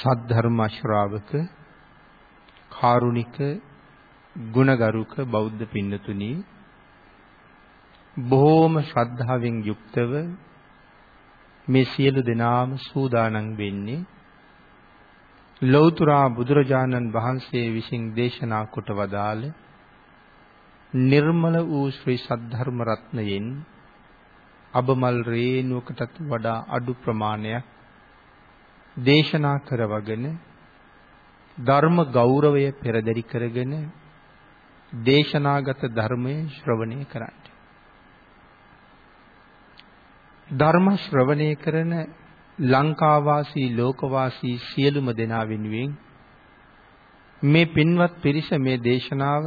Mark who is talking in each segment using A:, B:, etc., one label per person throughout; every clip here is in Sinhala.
A: සද්ධර්ම ශ්‍රාවක කාරුණික ගුණගරුක බෞද්ධ පින්නතුනි බොහෝම ශ්‍රද්ධාවෙන් යුක්තව මේ සියලු දෙනාම සූදානම් වෙන්නේ ලෞතර බුදුරජාණන් වහන්සේ විසින් දේශනා කොට වදාළ නිර්මල වූ ශ්‍රී සද්ධර්ම රත්නයෙන් අබමල් රේණුවකටත් වඩා අඩු ප්‍රමාණයක් දේශනා කරවගෙන ධර්ම ගෞරවය පෙරදරි කරගෙන දේශනාගත ධර්මයේ ශ්‍රවණය කරන්න. ධර්ම ශ්‍රවණය කරන ලංකාවාසී ලෝකවාසී සියලුම දෙනා වෙනුවෙන් මේ පින්වත් පිරිස මේ දේශනාව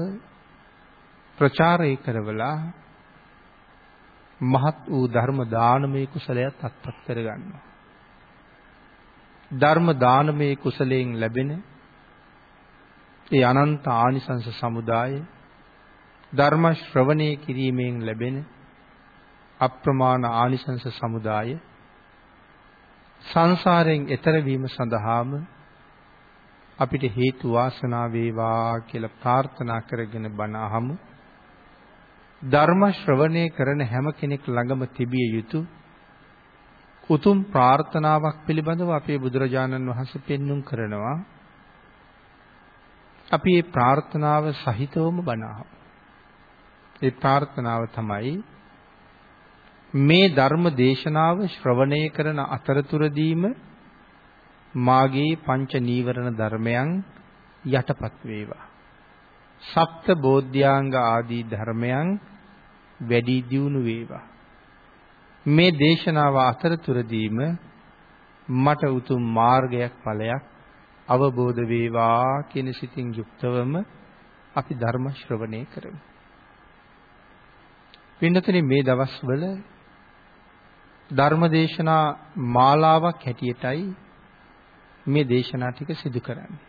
A: ප්‍රචාරය කරවලා මහත් වූ ධර්ම දානමය කුසලයක් අත්පත් කරගන්නවා. ධර්ම දානමේ කුසලයෙන් ලැබෙන ඒ අනන්ත ආනිසංස සමුදාය ධර්ම ශ්‍රවණය කිරීමෙන් ලැබෙන අප්‍රමාණ ආනිසංස සමුදාය සංසාරයෙන් එතර වීම සඳහාම අපිට හේතු වාසනා වේවා කියලා ප්‍රාර්ථනා කරගෙන බණ අහමු ධර්ම ශ්‍රවණය කරන හැම කෙනෙක් ළඟම තිබිය යුතු උතුම් ප්‍රාර්ථනාවක් පිළිබඳව අපේ බුදුරජාණන් වහන්සේ පෙන්눔 කරනවා. අපි මේ ප්‍රාර්ථනාව සහිතවම බණ ඒ ප්‍රාර්ථනාව තමයි මේ ධර්ම දේශනාව ශ්‍රවණය කරන අතරතුරදීම මාගේ පංච නීවරණ ධර්මයන් යටපත් වේවා. සප්ත බෝධ්‍යාංග ආදී ධර්මයන් වැඩි දියුණු වේවා. මේ දේශනාව අතරතුරදීම මට උතුම් මාර්ගයක් ඵලයක් අවබෝධ වේවා කියන සිතින් යුක්තවම අපි ධර්ම ශ්‍රවණය කරමු. පින්නතනේ මේ දවස්වල ධර්ම දේශනා මාලාවක් හැටියටයි මේ දේශනා ටික සිදු කරන්නේ.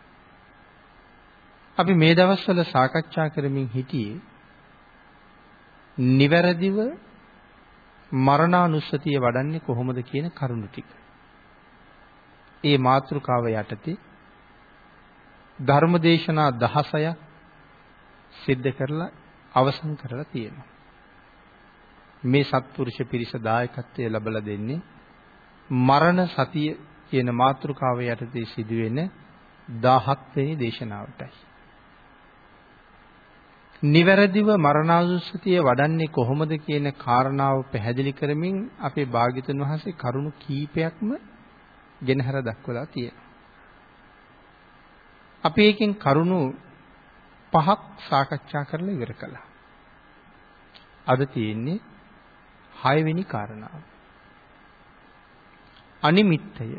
A: අපි මේ දවස්වල සාකච්ඡා කරමින් හිටියේ නිවැරදිව මරණානුස්සතිය වඩන්නේ කොහොමද කියන කරුණු ටික. ඒ මාතෘකාව යටතේ ධර්මදේශනා 16ක් සිද්ධ කරලා අවසන් කරලා තියෙනවා. මේ සත්පුරුෂ පිරිස දායකත්වය ලැබලා දෙන්නේ මරණ සතිය කියන මාතෘකාව යටතේ සිදුවෙන 17 වෙනි දේශනාවටයි. නිවැරදිව මරණාසුසතිය වඩන්නේ කොහොමද කියන කාරණාව පැහැදිලි කරමින් අපේ භාග්‍යතුන් වහන්සේ කරුණු කීපයක්ම ගෙනහැර දක්වලා තියෙනවා. අපි එකෙන් කරුණු පහක් සාකච්ඡා කරලා ඉවර කළා. අද තියෙන්නේ 6 වෙනි කාරණාව. අනිමිත්තය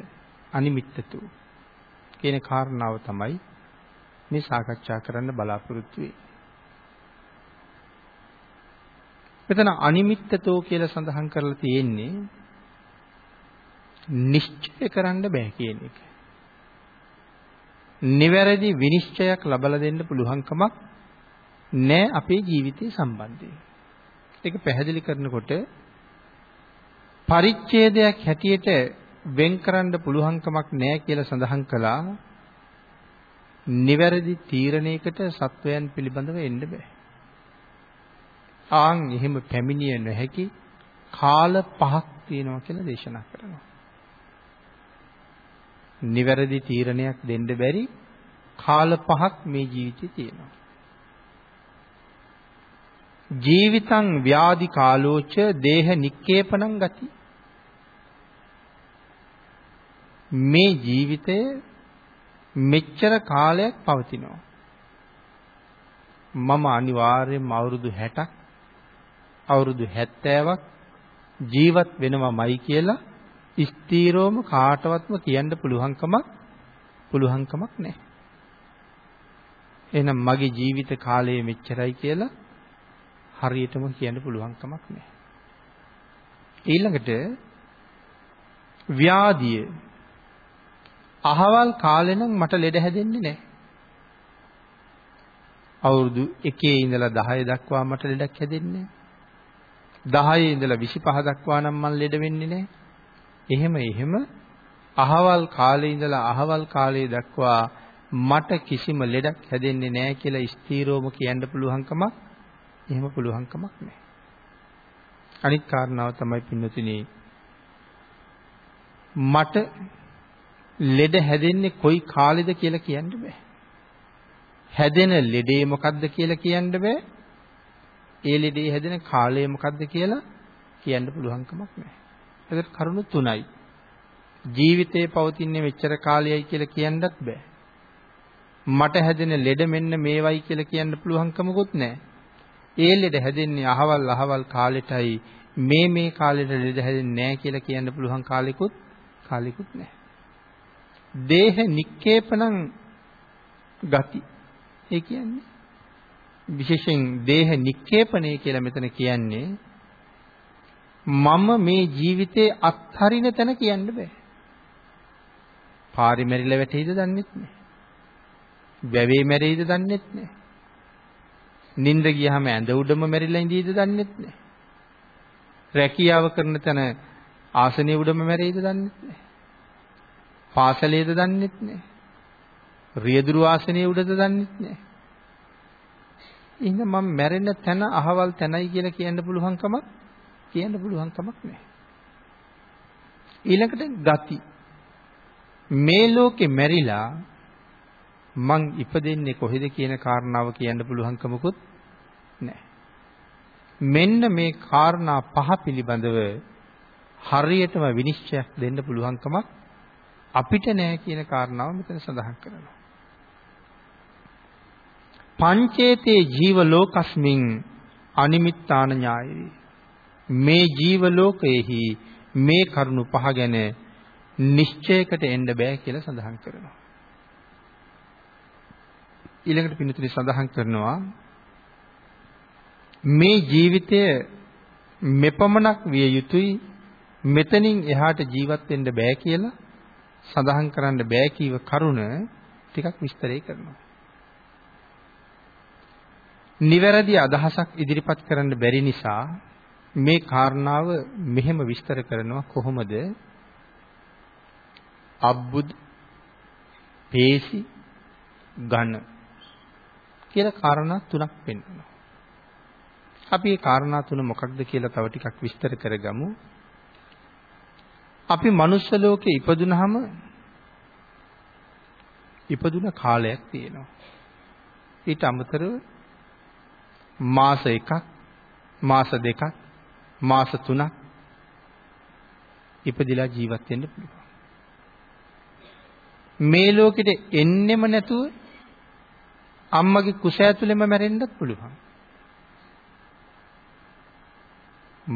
A: අනිමිත්තතු කියන කාරණාව තමයි මේ සාකච්ඡා කරන්න බලාපොරොත්තු වෙන්නේ. මෙතන අනිමිත්තතෝ කියලා සඳහන් කරලා තියෙන්නේ නිශ්චය කරන්න බෑ කියන එක. නිවැරදි විනිශ්චයක් ලබලා දෙන්න පුළුවන්කමක් නෑ අපේ ජීවිතය සම්බන්ධයෙන්. ඒක පැහැදිලි කරනකොට පරිච්ඡේදයක් හැටියට වෙන් කරන්න පුළුවන්කමක් නෑ කියලා සඳහන් කළා. නිවැරදි තීරණයකට සත්වයන් පිළිබඳව එන්න බෑ. ආන් එහෙම පැමිණිය නොහැකි කාල පහක් තියෙනවා කියලා දේශනා කරනවා. නිවැරදි තීරණයක් දෙන්න බැරි කාල පහක් මේ ජීවිතේ තියෙනවා. ජීවිතං ව්‍යාධි කාලෝච දේහ නික්කේපණං ගති මේ ජීවිතය මෙච්චර කාලයක් පවතිනවා මම අනිවාර්යයෙන්ම අවුරුදු 60ක් අවුරුදු 70ක් ජීවත් වෙනවමයි කියලා ස්ථීරවම කාටවත්ම කියන්න පුළුවන්කමක් පුළුවන්කමක් නැහැ. එහෙනම් මගේ ජීවිත කාලය මෙච්චරයි කියලා හරියටම කියන්න පුළුවන්කමක් නැහැ. ඊළඟට ව්‍යාධිය අහවල් කාලේ නම් මට ලෙඩ හැදෙන්නේ නැහැ. අවුරුදු 1 ඉඳලා 10 දක්වා මට ලෙඩක් හැදෙන්නේ නැහැ. 10 ඉඳලා 25 දක්වා නම් මම ලෙඩ වෙන්නේ නැහැ. එහෙම එහෙම අහවල් කාලේ ඉඳලා අහවල් කාලේ දක්වා මට කිසිම ලෙඩක් හැදෙන්නේ නැහැ කියලා ස්ථීරවම කියන්න පුළුවන්කමක් එහෙම පුළුවන්කමක් නැහැ. අනිත් කාරණාව තමයි පින්නතිනේ මට ලෙඩ හැදෙන්නේ කොයි කාලෙද කියලා කියන්න බෑ. හැදෙන ලෙඩේ මොකද්ද කියලා කියන්න බෑ. ඒ ලෙඩේ හැදෙන කාලය මොකද්ද කියලා කියන්න පුළුවන් කමක් නැහැ. ඒකට කරුණු තුනයි. ජීවිතේ පවතින්නේ මෙච්චර කාලයයි කියලා කියන්නත් බෑ. මට හැදෙන ලෙඩ මෙන්න මේවයි කියලා කියන්න පුළුවන් කමකුත් නැහැ. ඒ ලෙඩ හැදෙන්නේ අහවල් අහවල් කාලෙටයි මේ මේ කාලෙට ලෙඩ හැදෙන්නේ නැහැ කියලා කියන්න පුළුවන් කාලෙකුත් කාලෙකුත් නැහැ. දේහ නික්කේපණං ගති. ඒ කියන්නේ විශේෂයෙන් දේහ නික්කේපණය කියලා මෙතන කියන්නේ මම මේ ජීවිතේ අත්හරින තැන කියන්න බෑ. පාරි මෙරිලා වැටෙයිද දන්නෙත් නෑ. වැවේ මෙරෙයිද දන්නෙත් නෑ. නිින්ද ගියාම ඇඳ උඩම මෙරිලා ඉඳීද දන්නෙත් නෑ. රැකියාව කරන තැන ආසනයේ උඩම මෙරෙයිද දන්නෙත් නෑ. පාසලේද දන්නෙත් නෑ. රියදුරු ආසනයේ උඩද දන්නෙත් නෑ. එහෙනම් මම මැරෙන තැන අහවල් තැනයි කියලා කියන්න පුළුවන් කමක් කියන්න පුළුවන් කමක් නැහැ. ඊළඟට ගති. මේ ලෝකේ මැරිලා මං ඉපදෙන්නේ කොහෙද කියන කාරණාව කියන්න පුළුවන්කමකුත් නැහැ. මෙන්න මේ කාරණා පහ පිළිබඳව හරියටම විනිශ්චයක් දෙන්න පුළුවන්කමක් අපිට නැහැ කියන කාරණාව මෙතන සඳහන් කරනවා. පංචේතේ ජීව ලෝකස්මින් අනිමිත්තාන ඥායයි. මේ ජීව ලෝකයේහි මේ කරුණු පහ ගැන නිශ්චයකට එන්න බෑ කියලා සඳහන් කරනවා. ඊළඟට පින්තුනි සඳහන් කරනවා මේ ජීවිතය මෙපමණක් විය යුතුයි මෙතනින් එහාට ජීවත් වෙන්න බෑ කියලා සඳහන් කරන්න බෑ කීව කරුණ ටිකක් විස්තරේ කරනවා. නිවැරදි අදහසක් ඉදිරිපත් කරන්න බැරි නිසා මේ කාරණාව මෙහෙම විස්තර කරනවා කොහොමද? අබ්බුද් පේසි ඝන කියලා කාරණා තුනක් පෙන්වනවා. අපි මේ කාරණා තුන මොකක්ද කියලා තව ටිකක් විස්තර කරගමු. අපි මනුස්ස ලෝකේ ඉපදුනහම ඉපදුන කාලයක් තියෙනවා. ඊට අමතරව මාස එකක් මාස දෙකක් මාස තුනක් ඉපදිලා ජීවත් වෙන්න පුළුවන්. මේ ලෝකෙට එන්නෙම නැතුව අම්මගේ කුස ඇතුළෙම මැරෙන්නත් පුළුවන්.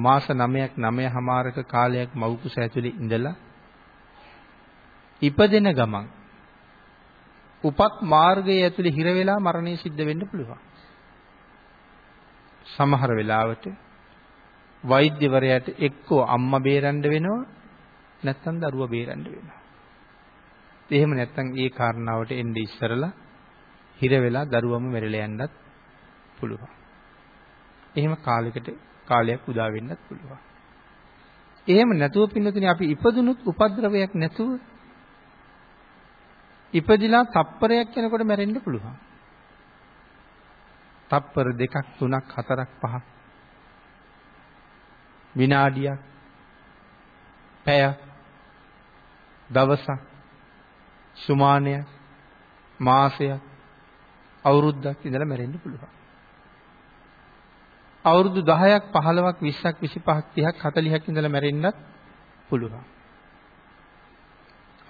A: මාස 9ක් 9හමාරක කාලයක් මව් කුස ඇතුළේ ඉඳලා ඉපදෙන ගමන් උපත් මාර්ගය ඇතුළේ හිර වෙලා මරණය සිද්ධ වෙන්න පුළුවන්. සමහර වෙලාවට වෛද්‍යවරයාට එක්කෝ අම්මා බේරන්න වෙනවා නැත්නම් දරුවා බේරන්න වෙනවා. එහෙම නැත්නම් ඒ කාරණාවට එන්නේ ඉස්සරලා හිර වෙලා දරුවම මෙරළේ යන්නත් පුළුවන්. එහෙම කාලයකට කාලයක් උදා වෙන්නත් පුළුවන්. එහෙම නැතුව පින්නතුනේ අපි ඉපදුනොත් උපද්‍රවයක් නැතුව ඉපදිලා තප්පරයක් යනකොට මැරෙන්න පුළුවන්. තප්පර දෙකක් තුනක් හතරක් පහක් විනාඩියක් පැය දවසක් සුමානය මාසය අවුරුද්දක් ඉඳලා මැරෙන්න පුළුවන් අවුරුදු 10ක් 15ක් 20ක් 25ක් 30ක් 40ක් ඉඳලා මැරෙන්නත් පුළුවන්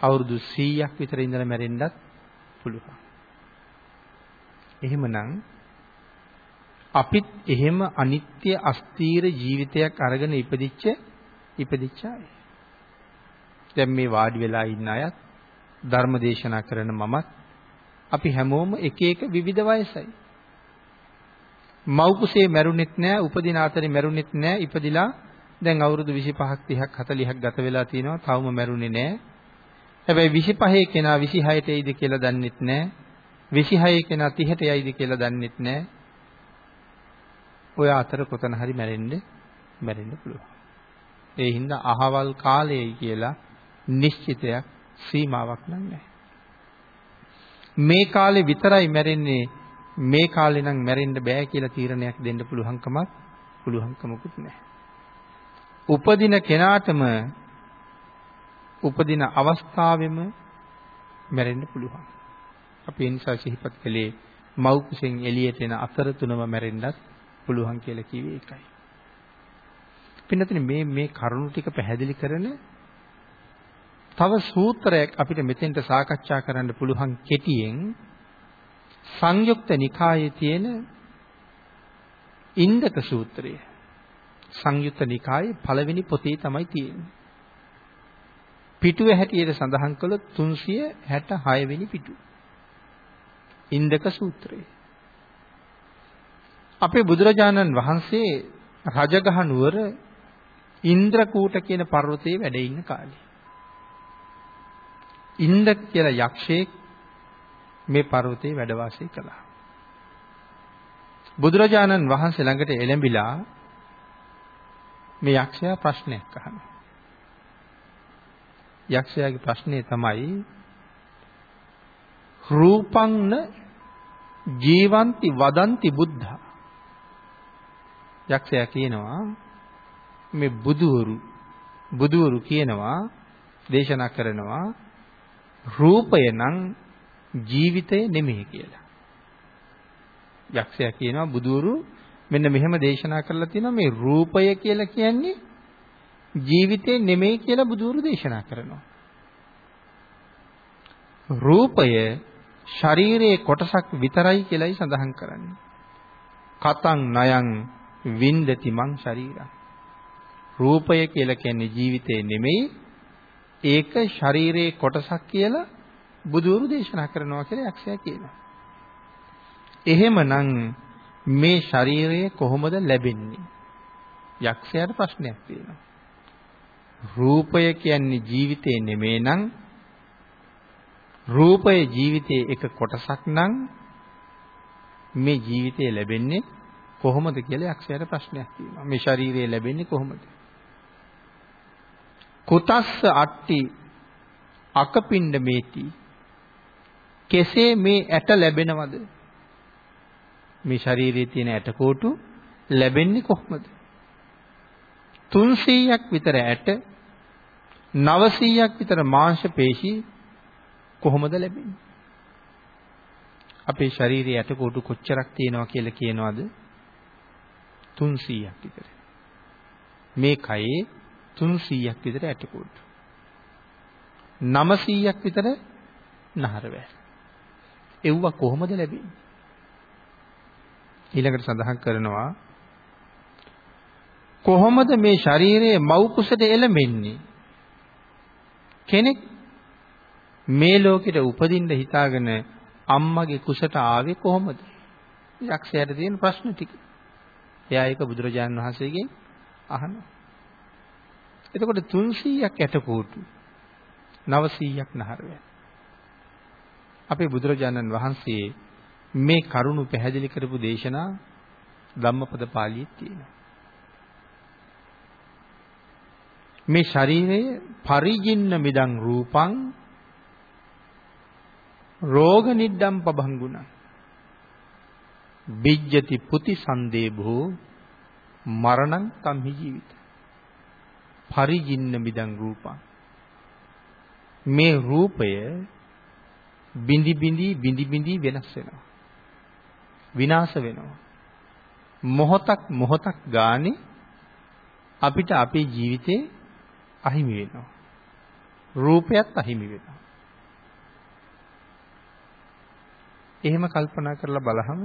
A: අවුරුදු 100ක් විතර ඉඳලා මැරෙන්නත් පුළුවන් එහෙමනම් අපිත් එහෙම අනිත්‍ය අස්තීර ජීවිතයක් අරගෙන ඉපදිච්ච ඉපදිච්ච අය. දැන් මේ වාඩි වෙලා ඉන්න අයත් ධර්ම දේශනා කරන මමත් අපි හැමෝම එක එක විවිධ වයසයි. මව් කුසේ මැරුණෙත් නෑ, උපදින අතරේ මැරුණෙත් නෑ, ඉපදිලා දැන් අවුරුදු 25ක් 30ක් 40ක් ගත වෙලා තිනවා, තවම මැරුණේ නෑ. හැබැයි 25 කෙනා 26ට එයිද කියලා දන්නෙත් නෑ. 26 කෙනා 30ට යයිද කියලා දන්නෙත් නෑ. ඔය අතර කොතන හරි මැරෙන්න මැරෙන්න පුළුවන්. ඒ හින්දා අහවල් කාලයයි කියලා නිශ්චිතයක් සීමාවක් නැහැ. මේ කාලේ විතරයි මැරෙන්නේ මේ කාලේ නම් මැරෙන්න බෑ කියලා තීරණයක් දෙන්න පුළුවන්කමක් පුළුවන්කමකුත් නැහැ. උපදින කෙනාටම උපදින අවස්ථාවෙම මැරෙන්න පුළුවන්. අපි ඒ නිසා සිහිපත් කළේ මව් කුසෙන් එළියට එන අතරතුරම මැරෙන්නත් පුළුවන් කියලා කිව්වේ ඒකයි. පින්නතනේ මේ මේ කරුණු ටික පැහැදිලි කරන තව සූත්‍රයක් අපිට මෙතෙන්ට සාකච්ඡා කරන්න පුළුවන් කෙටියෙන් සංයුක්ත නිකායේ තියෙන ඉන්දක සූත්‍රය සංයුක්ත නිකායේ පළවෙනි පොතේ තමයි තියෙන්නේ. පිටුව හැටියට සඳහන් කළ 366 වෙනි පිටුව. ඉන්දක සූත්‍රය. අපේ බුදුරජාණන් වහන්සේ රජගහ නුවර ඉන්ද්‍රකූට කියන පර්වතයේ වැඩ ඉන්න කාලේ. ඉන්ද්‍ර කියලා යක්ෂයෙක් මේ පර්වතයේ වැඩ වාසය කළා. බුදුරජාණන් වහන්සේ ළඟට එළඹිලා මේ යක්ෂයා ප්‍රශ්නයක් අහනවා. යක්ෂයාගේ ප්‍රශ්නේ තමයි රූපංන ජීවಂತಿ වදಂತಿ බුද්ධා යක්ෂයා කියනවා මේ බුදවරු බුදවරු කියනවා දේශනා කරනවා රූපය නම් ජීවිතය නෙමෙයි කියලා. යක්ෂයා කියනවා බුදවරු මෙන්න මෙහෙම දේශනා කරලා තියෙනවා මේ රූපය කියලා කියන්නේ ජීවිතේ නෙමෙයි කියලා බුදුරු දේශනා කරනවා. රූපය ශරීරයේ කොටසක් විතරයි කියලයි සඳහන් කරන්නේ. කතං නයං වින්දති මං ශරීරං. රූපය කියලා කියන්නේ ජීවිතේ නෙමෙයි ඒක ශරීරයේ කොටසක් කියලා බුදුරු දේශනා කරනවා කියලා යක්ෂයා කියනවා. එහෙමනම් මේ ශරීරය කොහොමද ලැබෙන්නේ? යක්ෂයාට ප්‍රශ්නයක් තියෙනවා. රූපය කියන්නේ ජීවිතේ නෙමෙයි නම් රූපය ජීවිතයේ එක කොටසක් නම් මේ ජීවිතය ලැබෙන්නේ කොහොමද කියලා යක්ෂයාට ප්‍රශ්නයක් තියෙනවා. මේ ශරීරය ලැබෙන්නේ කොහොමද? කුතස්ස අට්ටි අකපිණ්ඩ මේති කෙසේ මේ ඇට ලැබෙනවද? මේ ශරීරයේ තියෙන ඇට කොටු ලැබෙන්නේ කොහොමද? 300ක් විතර ඇට 900ක් විතර මාංශ පේශී කොහොමද ලැබෙන්නේ? අපේ ශරීරයේ ඇට කොටු කොච්චරක් තියෙනවා කියලා කියනවද? 300ක් විතර. මේ කයේ 300ක් විතර ඇටකෝඩු. 900ක් විතර නහරවැල්. එව්වා කොහොමද ලැබෙන්නේ? ඊළඟට සඳහන් කරනවා කොහොමද මේ ශරීරයේ මව් කුසට එළමෙන්නේ? කෙනෙක් මේ ලෝකෙට උපදින්න හිතාගෙන අම්මගේ කුසට ආවේ කොහොමද? යක්ෂයාට තියෙන ප්‍රශ්න ටික. එයා ඒක බුදුරජාණන් වහන්සේගෙන් අහනවා. එතකොට 300ක් ඇටකූටු 900ක් නහරවැල්. අපේ බුදුරජාණන් වහන්සේ මේ කරුණු පැහැදිලි කරපු දේශනා ධම්මපද පාළියේ තියෙනවා. මේ ශරීරය පරිජින්න මිදං රූපං රෝග නිද්දම් පබංගුණං බිජ්ජති පුති සන්දේභෝ මරණං තම්හි ජීවිත. පරිජින්න මිදං රූපං. මේ රූපය බිඳි බිඳි බිඳි බිඳි වෙනස් වෙනවා. විනාශ වෙනවා. මොහොතක් මොහොතක් ගානේ අපිට අපේ ජීවිතේ අහිමි වෙනවා. රූපයත් අහිමි වෙනවා. එහෙම කල්පනා කරලා බලහම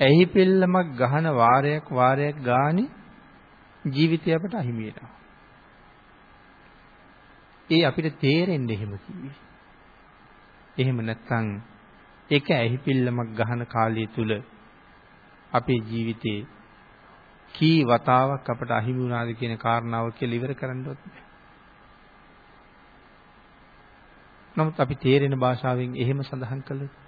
A: ඇහි පෙල්ලමක් ගහන වාරයක් වාරයක් ගානේ ජීවිතය අපට අහිමි වෙනවා. ඒ අපිට තේරෙන්නේ එහෙම කිව්වේ. එහෙම නැත්නම් ඒක ඇහි පෙල්ලමක් ගහන කාලය තුල අපේ ජීවිතේ කී වතාවක් අපට අහිමි වුණාද කියන කාරණාව කියලා ඉවර කරන්නවත් බෑ. නමුත් අපි තේරෙන භාෂාවෙන් එහෙම සඳහන් කළොත්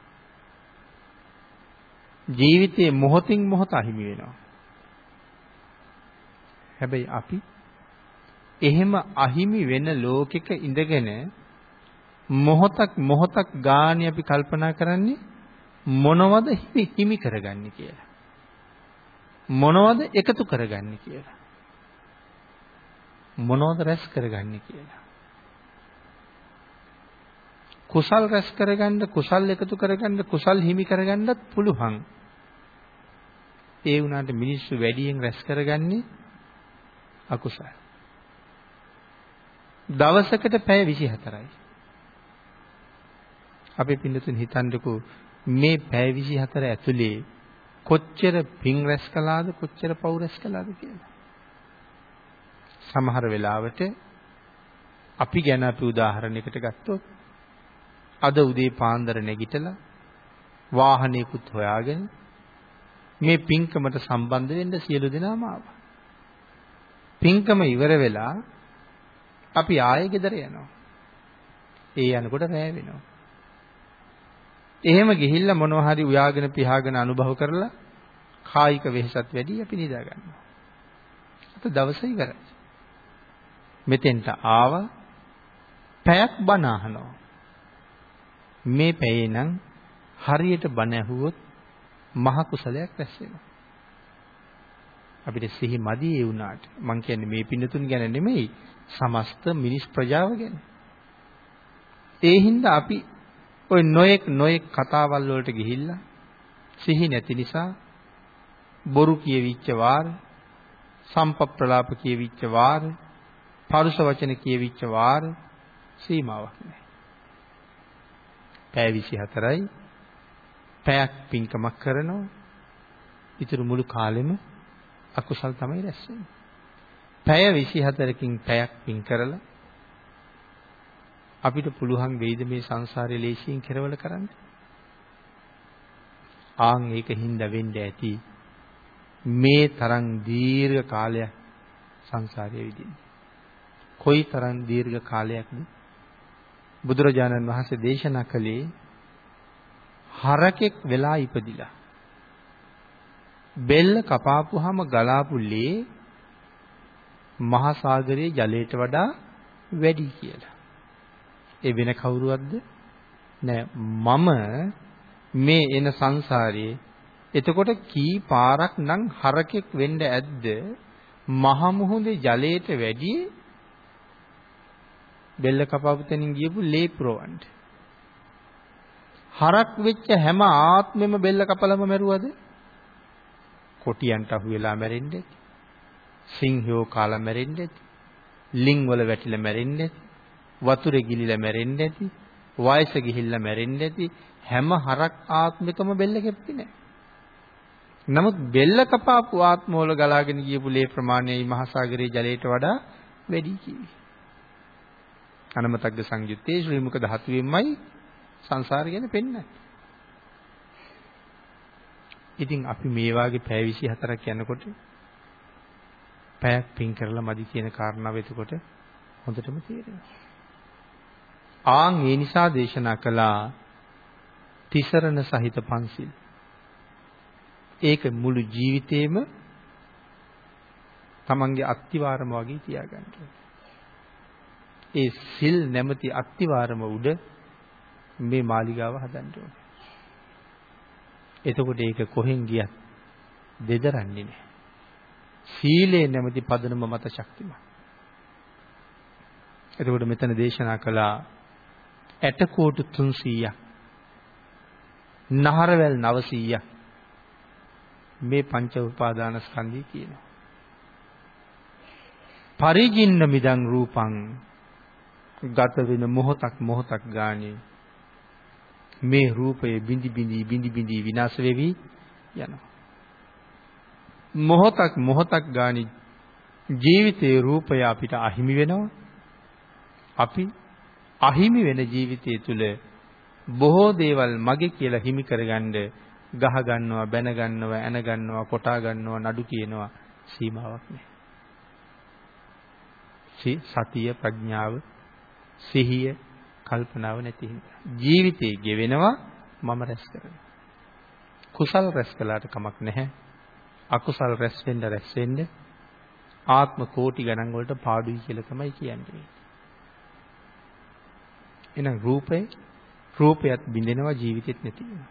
A: ජීවිතයේ මොහොතින් මොහොත අහිමි වෙනවා. හැබැයි අපි එහෙම අහිමි වෙන ලෝකෙක ඉඳගෙන මොහොතක් මොහොතක් ගානේ අපි කල්පනා කරන්නේ මොනවද හිමි කරගන්නේ කියලා. මොනවද එකතු කරගන්නේ කියලා. මොනවද රැස් කරගන්නේ කියලා. කුසල් රැස් කරගන්න කුසල් එකතු කරගන්න කුසල් හිමි කරගන්නත් පුළුවන් ඒ වුණාට මිනිස්සු වැඩියෙන් රැස් කරගන්නේ අකුසල් දවසකට පැය 24යි අපි පින්නතුන් හිතන්නකෝ මේ පැය 24 ඇතුලේ කොච්චර පින් රැස් කළාද කොච්චර පව් රැස් කළාද කියලා. සමහර වෙලාවට අපි ගැන අපි උදාහරණයකට ගත්තොත් අද උදේ පාන්දර නැගිටලා වාහනයකුත් හොයාගෙන මේ පින්කමට සම්බන්ධ වෙන්න සියලු දෙනාම ආවා. පින්කම ඉවර වෙලා අපි ආයෙ ගෙදර යනවා. ඒ යනකොට රැ වෙනවා. එහෙම ගිහිල්ලා මොනවා හරි උයාගෙන පියාගෙන අනුභව කරලා කායික වෙහසත් වැඩි අපි නිදා ගන්නවා. අත දවස ඉවරයි. මෙතෙන්ට ආවා පැයක් බණ අහනවා. මේ පැයේ නම් හරියට බණ ඇහුවොත් මහ කුසලයක් රැස් වෙනවා. අපිට සිහි මදි ඒ වුණාට මම කියන්නේ මේ පින්නතුන් ගැන නෙමෙයි සමස්ත මිනිස් ප්‍රජාව ගැන ඒ හින්දා අපි ওই නොයෙක් නොයෙක් කතාවල් වලට ගිහිල්ලා සිහි නැති නිසා බොරු කියවිච්ච වාර සම්පප්‍රලාප කියවිච්ච වාර පරුෂ වචන කියවිච්ච වාර සීමාවක් නැහැ පැය 24යි පැයක් පින්කමක් කරනවා. ඊටු මුළු කාලෙම අකුසල් තමයි රැස් පැය 24කින් පැයක් පින් කරලා අපිට පුළුවන් වෙයිද මේ සංසාරේ ලේසියෙන් කෙරවල කරන්න? ආන් ඒකින්ද වෙන්න ඇති මේ තරම් දීර්ඝ කාලයක් සංසාරයේ විදින්න. කොයි තරම් දීර්ඝ කාලයක්ද බුදුරජාණන් වහන්සේ දේශනා කළේ හරකෙක් වෙලා ඉපදිලා. බෙල්ල කපාපුවාම ගලාපු ලේ මහ සාගරයේ ජලයට වඩා වැඩි කියලා. ඒ වෙන කවුරුවක්ද? නෑ මම මේ එන සංසාරයේ එතකොට කී පාරක් නම් හරකෙක් වෙන්න ඇද්ද? මහ මුහුදේ ජලයට වැඩි බෙල්ල කපපු තැනින් ගියපු ලේ පුරවන්න. හරක් වෙච්ච හැම ආත්මෙම බෙල්ල කපලම මැරුවද? කොටියන්ට අහු වෙලා මැරෙන්නේ. සිංහයෝ කාලා මැරෙන්නේ. ලිං වල වැටිලා මැරෙන්නේ. වතුරේ ගිලිලා මැරෙන්නේ නැති. වයස ගිහිල්ලා මැරෙන්නේ නැති හැම හරක් ආත්මිකම බෙල්ල කැපෙන්නේ නැහැ. නමුත් බෙල්ල කපාපු ආත්මවල ගලාගෙන ගියපු ලේ ප්‍රමාණය මහසાગරයේ ජලයට වඩා වැඩි කිවි. අනමතග්ග සංයුත්තේ ශ්‍රී මුක ධාතුවෙන්මයි සංසාරය ගැන පෙන්නන්නේ. ඉතින් අපි මේ වාගේ පැය 24ක් යනකොට පැයක් පින් කරලා මදි කියන කාරණාව එතකොට හොඳටම තේරෙනවා. ආන් ඒ නිසා දේශනා කළා තිසරණ සහිත පන්සිල්. ඒක මුළු ජීවිතේම තමන්ගේ අත්තිවාරම වගේ තියාගන්න ඕනේ. ඒ සිල් නැමැති අත්තිවාරම උඩ මේ මාලිගාව හදන්න ඕනේ. එතකොට ඒක කොහෙන් ගියත් දෙදරන්නේ නැහැ. සීලේ නැමැති පදනම මත ශක්තිමත්. එතකොට මෙතන දේශනා කළා ඇටකෝටු 300ක් නහරවැල් 900ක් මේ පංච උපාදාන ස්කන්ධය කියනවා. පරිජින්න මිදං රූපං ගත වෙන මොහොතක් මොහොතක් ගානේ මේ රූපය බිඳි බිඳි බිඳි බිඳි විනාශ වෙවි යනවා. මොහොතක් මොහොතක් ගානේ ජීවිතයේ රූපය අපිට අහිමි වෙනවා. අපි අහිමි වෙන ජීවිතය තුළ බොහෝ දේවල් මගේ කියලා හිමි කරගන්න ගහ ගන්නවා බැන ගන්නවා ඇන ගන්නවා කොටා ගන්නවා නඩු කියනවා සීමාවක් නැහැ. සතිය ප්‍රඥාව සිහිය, කල්පනාව නැති හින්දා. ජීවිතේ ගෙවෙනවා මම රැස් කරනවා. කුසල් රැස් කළාට කමක් නැහැ. අකුසල් රැස් වෙන්න රැස් වෙන්න ආත්ම කෝටි ගණන් වලට පාඩුයි කියලා තමයි කියන්නේ. එහෙනම් රූපේ රූපයත් බිඳෙනවා ජීවිතෙත් නැති වෙනවා.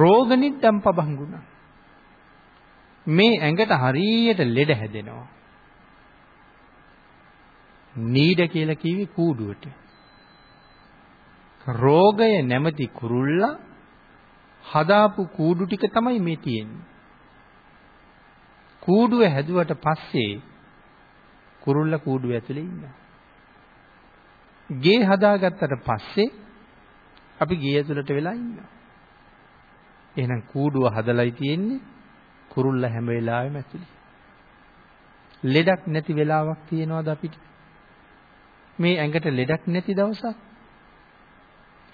A: රෝග නිද්දම් පබංගුණ. මේ ඇඟට හරියට ලෙඩ හැදෙනවා. නීඩ කියලා කිව්වේ කූඩුවට. රෝගය නැමැති කුරුල්ලා හදාපු කූඩු ටික තමයි මේ තියෙන්නේ. කූඩුව හැදුවට පස්සේ කුරුල්ලා කූඩුව ඇතුලේ ඉන්නවා. ගේ හදාගත්තට පස්සේ අපි ගේ ඇතුලට වෙලා ඉන්නවා. එහෙනම් කූඩුව හදලයි තියෙන්නේ කුරුල්ලා හැම වෙලාවෙම ඇතුලේ. ලෙඩක් නැති වෙලාවක් තියනවාද අපිට? මේ ඇඟට ලෙඩක් නැති දවසක්.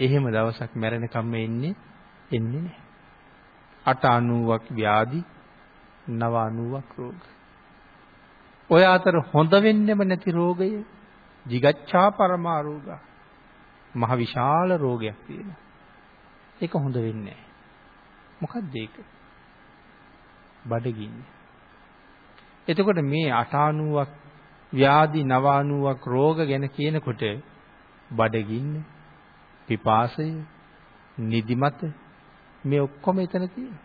A: එහෙම දවසක් මැරෙනකම් එන්නේ එන්නේ නැහැ. 890ක් ව්‍යාධි 990ක් රෝග. ඔය අතර හොඳ වෙන්නෙම නැති රෝගය jigacchā parama roga. මහ විශාල රෝගයක් තියෙනවා. ඒක හොඳ වෙන්නේ නැහැ. මොකක්ද ඒක? බඩගින්න. එතකොට මේ 890ක් ව්‍යාධි 90ක් රෝග ගැන කියනකොට බඩගින්න, පිපාසය, නිදිමත මේ ඔක්කොම එතන තියෙනවා.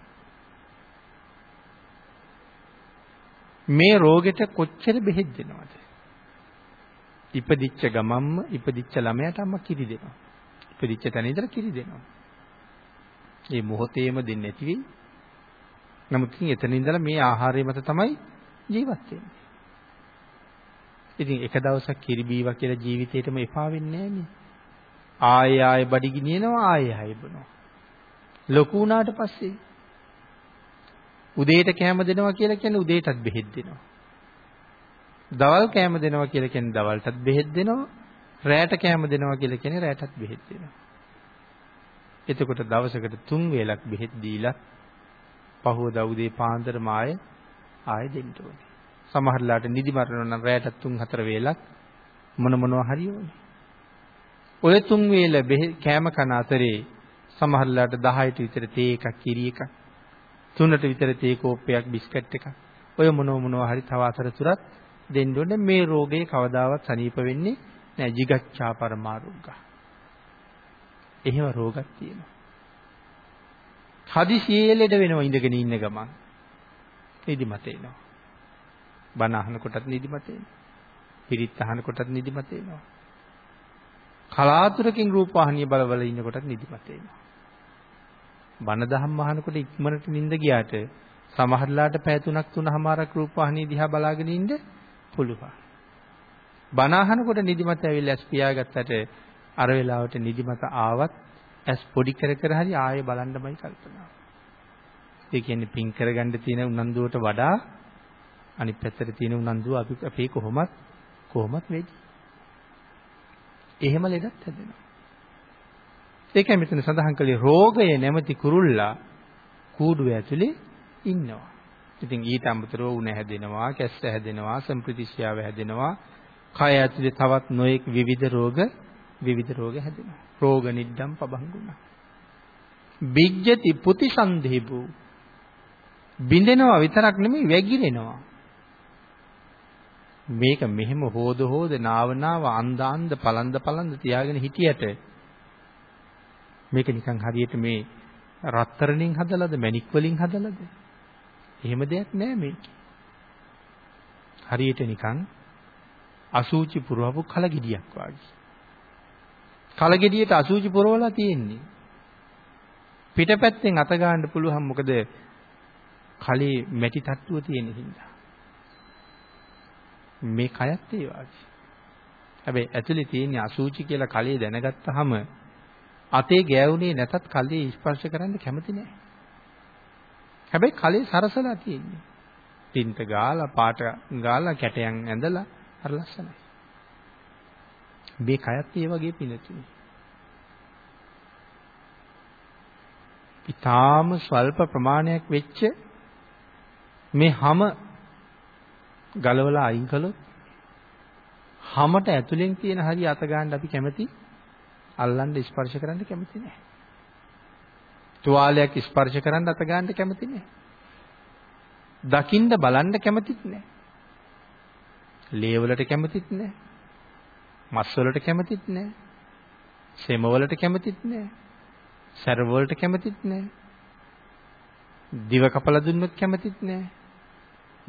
A: මේ රෝගෙට කොච්චර බෙහෙත් දෙනවද? ඉපදිච්ච ගමම්ම ඉපදිච්ච ළමයාට අම්මා කිරි දෙනවා. ඉපදිච්ච තැන ඉඳලා කිරි දෙනවා. මේ මොහොතේම දෙන්නේ නැති වෙයි. නමුත් ඉතින් එතන ඉඳලා මේ ආහාරය මත තමයි ජීවත් වෙන්නේ. ඉතින් එක දවසක් කිරි බීවා කියලා ජීවිතේටම එපා වෙන්නේ නෑනේ. ආයෙ ආයෙ බඩි ගිනිනවා ආයෙ ආයෙ බොනවා. ලොකු වුණාට පස්සේ උදේට කැම දෙනවා කියලා කියන්නේ උදේටත් බෙහෙත් දෙනවා. දවල් කැම දෙනවා කියලා කියන්නේ දවල්ටත් බෙහෙත් දෙනවා. රැයට කැම දෙනවා කියලා කියන්නේ රැයටත් බෙහෙත් දෙනවා. එතකොට දවසකට තුන් වේලක් බෙහෙත් දීලා පහුවදා උදේ පාන්දර මායේ ආයෙ දෙන්න ඕනේ. සමහරලාට නිදි මරනවා නම් රැයට 3-4 වේලක් මොන මොනවා හරි ඕනේ. ඔය තුන් වේල කෑම කන අතරේ සමහරලාට 10ට විතර තේ එකක් කිරි එකක් තුනට විතර තේ කෝප්පයක් බිස්කට් එකක් ඔය මොනව මොනවා හරි තව අතරතුරත් දෙන්න ඕනේ මේ රෝගේ කවදාවත් සනීප වෙන්නේ නැහැ jigaccha paramaruga. එහෙම රෝගක් තියෙනවා. හදිසියෙ ලෙඩ වෙනවා ඉඳගෙන ඉන්න ගමන්. ඉදි මත එනවා. බණ අහනකොටත් නිදිමත එනවා. පිරිත් අහනකොටත් නිදිමත එනවා. කලාතුරකින් රූපවාහිනිය බලවල ඉන්නකොටත් නිදිමත එනවා. බණ දහම් අහනකොට ඉක්මනට නිින්ද ගියාට සමහරලාට පැය තුනක් තුනමාරක් රූපවාහිනිය දිහා බලාගෙන ඉන්න පුළුවන්. බණ අහනකොට නිදිමත ඇවිල්ලා ඇස් පියාගත්තට අර වෙලාවට නිදිමත ආවත් ඇස් පොඩි කර කර හරි ආයෙ බලන්නමයි කල්පනා. ඒ කියන්නේ පින් කරගන්න තියෙන උනන්දුවට වඩා අනිත් පැත්තට තියෙන උනන්දුව අපි අපේ කොහොමත් කොහොමත් වෙයි. එහෙම ලෙඩක් හැදෙනවා. ඒකයි මෙතන සඳහන් කළේ රෝගය නැමැති කුරුල්ලා කූඩුව ඇතුලේ ඉන්නවා. ඉතින් ඊට අමතරව උණ හැදෙනවා, කැස්ස හැදෙනවා, සම්ප්‍රතිශ්‍යාව හැදෙනවා, කය ඇතුලේ තවත් නොඑක් විවිධ රෝග විවිධ රෝග හැදෙනවා. රෝග නිද්දම් පබංගුණා. බිජ්ජති පුතිසන්ධිබු බින්දෙනවා විතරක් නෙමෙයි වැగిරෙනවා. මේක මෙහෙම හොද හොද නාවනාව අන්දාන්ද පලන්ද පලන්ද තියාගෙන හිටියට මේක නිකන් හරියට මේ රත්තරණින් හදලාද මැණික් වලින් හදලාද එහෙම දෙයක් නෑ මේක හරියට නිකන් අසූචි පුරවපු කලගෙඩියක් වගේ කලගෙඩියට අසූචි පුරවලා තියෙන්නේ පිටපැත්තෙන් අත ගන්න පුළුවන් මොකද කලේ මැටි තට්ටුව තියෙන හින්දා මේ කයත් ඒ වාගේ. හැබැයි ඇතුලේ තියෙන අසූචි කියලා කලේ දැනගත්තාම අතේ ගෑවුනේ නැතත් කලේ ස්පර්ශ කරන්න කැමති නෑ. හැබැයි කලේ සරසලා තියෙන්නේ. තින්ත ගාලා පාට ගාලා කැටයන් ඇඳලා අර ලස්සනයි. මේ කයත් ඒ වගේ පිනතුනේ. ඊටාම ස්වල්ප ප්‍රමාණයක් වෙච්ච මේ හැම ගලවලා අයින් කළොත් හැමත ඇතුලෙන් තියෙන හරි අත ගන්න අපි කැමති අල්ලන්න ස්පර්ශ කරන්න කැමති නැහැ. තුවාලයක් ස්පර්ශ කරන්න අත ගන්න කැමති නැහැ. දකින්න බලන්න කැමතිත් නැහැ. ලේ වලට කැමතිත් නැහැ. මස් වලට කැමතිත් නැහැ. සෙම වලට කැමතිත් නැහැ. සර්ව වලට කැමතිත් නැහැ. දිව කපලා දුන්නොත් කැමතිත් නැහැ.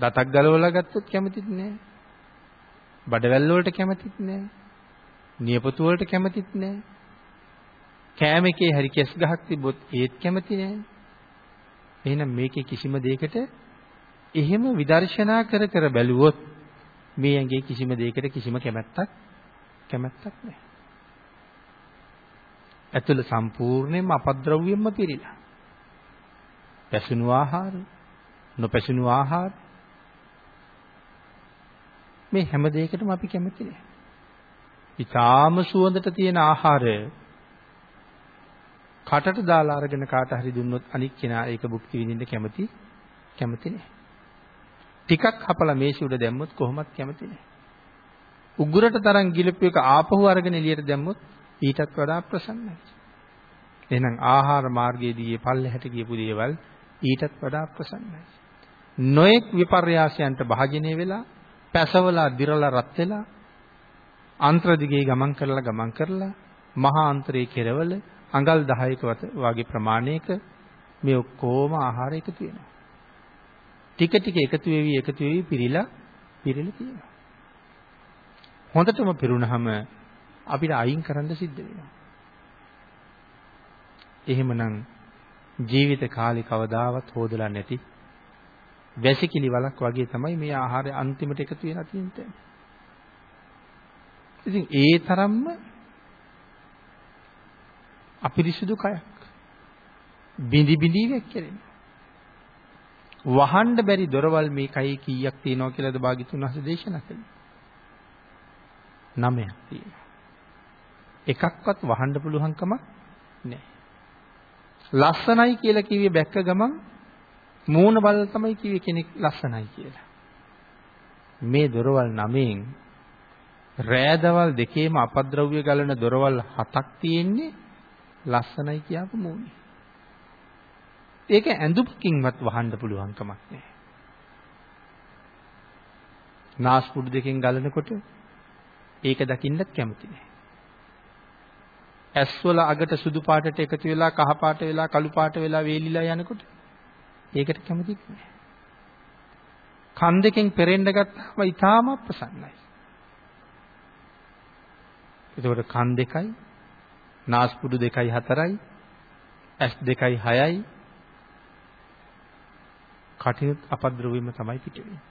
A: දතක් ගලවලා ගත්තොත් කැමතිත් නෑ. බඩවැල් වලට කැමතිත් නෑ. නියපොතු වලට කැමතිත් නෑ. කෑම එකේ හරි කෙස් ගහක් තිබ්බොත් ඒත් කැමති නෑ. එහෙනම් මේකේ කිසිම දෙයකට එහෙම විදර්ශනා කර කර බැලුවොත් මේ ඇඟේ කිසිම දෙයකට කිසිම කැමැත්තක් කැමැත්තක් නෑ. ඇතුළ සම්පූර්ණයෙන්ම අපද්‍රව්‍යයෙන්ම පිරීලා. පැසුණු ආහාර, නොපැසුණු ආහාර, මේ හැම දෙයකටම අපි කැමති නෑ. ඊටාම සුවඳට තියෙන ආහාරය කටට දාලා අරගෙන කාට හරි දුන්නොත් අනික් කෙනා ඒක භුක්ති විඳින්න කැමති කැමති නෑ. ටිකක් හපලා මේසෙ උඩ දැම්මොත් කොහොමත් කැමති නෑ. උගුරට තරම් ගිලපු එක ආපහු අරගෙන එළියට දැම්මොත් ඊටත් වඩා ප්‍රසන්නයි. එහෙනම් ආහාර මාර්ගයේදී පල්ලෙහැට ගියපු දේවල් ඊටත් වඩා ප්‍රසන්නයි. නොඑක් විපර්යාසයන්ට භාජනය වෙලා පැසවලා දිරලා රත් වෙලා අන්තර දිගේ ගමන් කරලා ගමන් කරලා මහා අන්තරයේ කෙරවල අඟල් 10ක වගේ ප්‍රමාණයක මේ ඔක්කොම ආහාර එකතු වෙනවා. ටික ටික එකතු වෙවි එකතු වෙවි පිරීලා පිරීලා තියෙනවා. හොඳටම පිරුණාම අපිට අයින් කරන්න සිද්ධ වෙනවා. එහෙමනම් ජීවිත කාලේ කවදාවත් හොදලා නැති වැසිකිලි වලක් වගේ තමයි මේ ආහාරය අන්තිමට එකතු වෙලා තියෙන්නේ. ඉතින් ඒ තරම්ම අපිරිසුදු කයක්. බිඳි බිඳි වෙක්කරෙන. වහන්න බැරි දොරවල් මේ කයි කීයක් තියෙනවා කියලාද භාග්‍යතුන් වහන්සේ දේශනා කළේ. නමයක් තියෙනවා. එකක්වත් වහන්න පුළුවන් කමක් නැහැ. ලස්සනයි කියලා කිව්වේ බැක්ක ගමන් මූණ බලලා තමයි කිව්වේ කෙනෙක් ලස්සනයි කියලා. මේ දොරවල් නමෙන් රෑදවල් දෙකේම අපද්‍රව්‍ය ගලන දොරවල් හතක් තියෙන්නේ ලස්සනයි කියපු මූණේ. ඒක ඇඳුම්කින්වත් වහන්න පුළුවන් කමක් නැහැ. නාස්පුඩු දෙකෙන් ගලනකොට ඒක දකින්නත් කැමති නැහැ. ඇස්වල අගට සුදු පාටට එකතු වෙලා කහ පාට වෙලා කළු පාට වෙලා වේලිලා යනකොට ඒකට කැමති නෑ. කන් දෙකෙන් පෙරෙන්න ගත්තාම ඊටාම අප්‍රසන්නයි. එතකොට කන් දෙකයි, නාස්පුඩු දෙකයි හතරයි, ඇස් දෙකයි හයයි. කටින් අපද්‍රවීම තමයි පිටවෙන්නේ.